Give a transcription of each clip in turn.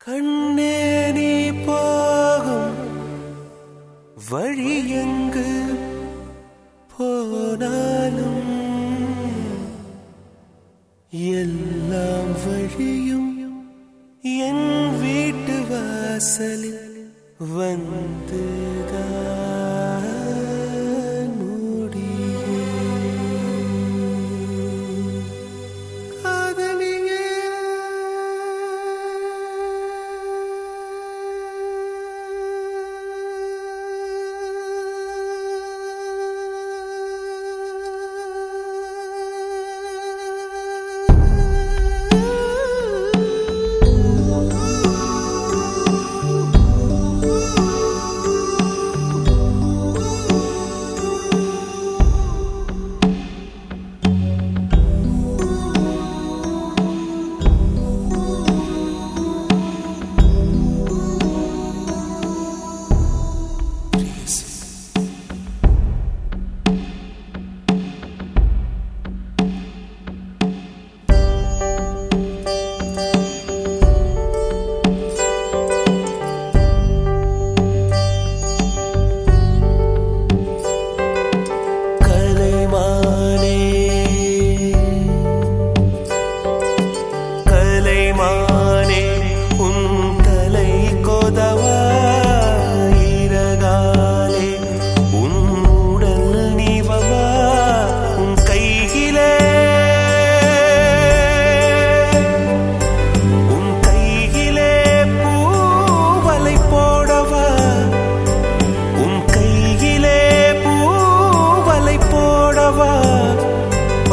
கண்ணே நீ போகும் வழி எங்கு போனாலும் எல்லாம் வழியும் என் வீட்டு வாசலில் வந்துதான்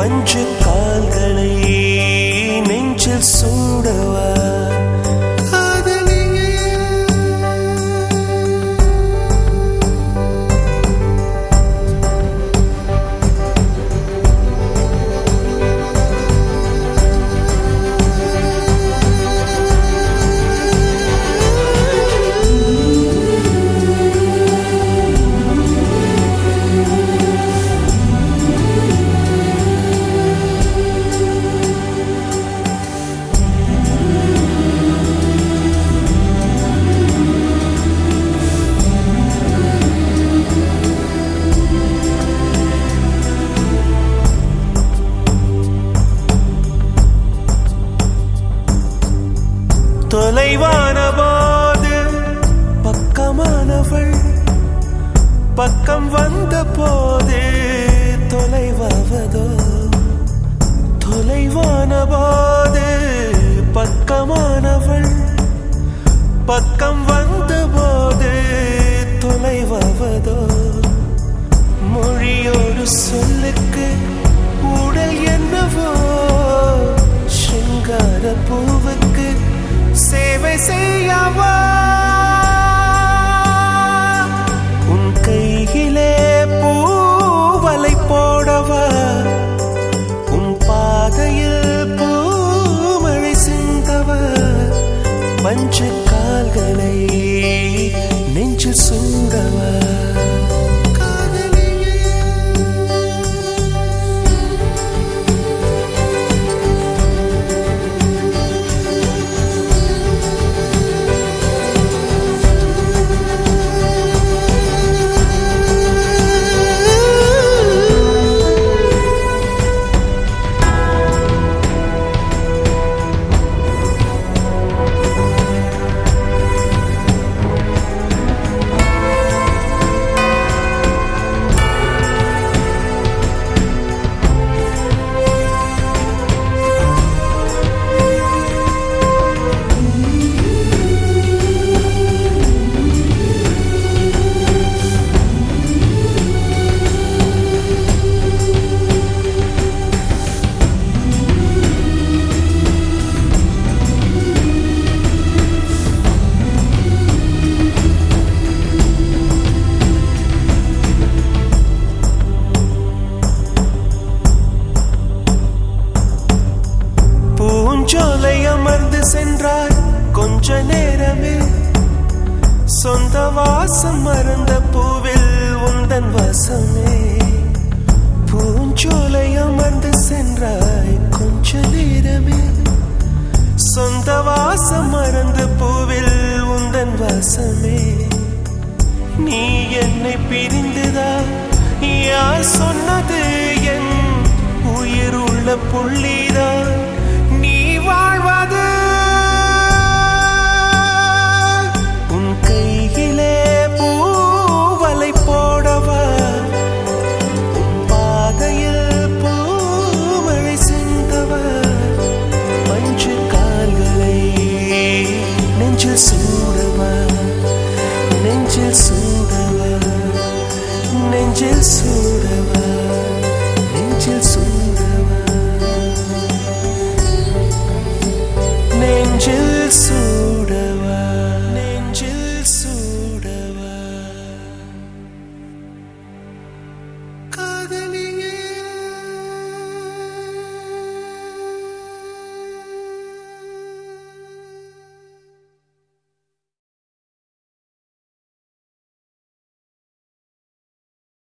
மஞ்சள் கால்களை நெஞ்சில் சூடவா? say வாசம் மறந்த பூவில் உந்தன் வாசமே. பூஞ்சோலை அமர்ந்து சென்றாய் கொஞ்ச நேரமே. சொந்த வாசம் மறந்த பூவில் உந்தன் வாசமே. நீ என்னை பிரிந்துதா? யார் சொன்னது? என் உயிர் உள்ள புள்ளிதா? நெஞ்சில் சூழவா நெஞ்சில் சூழ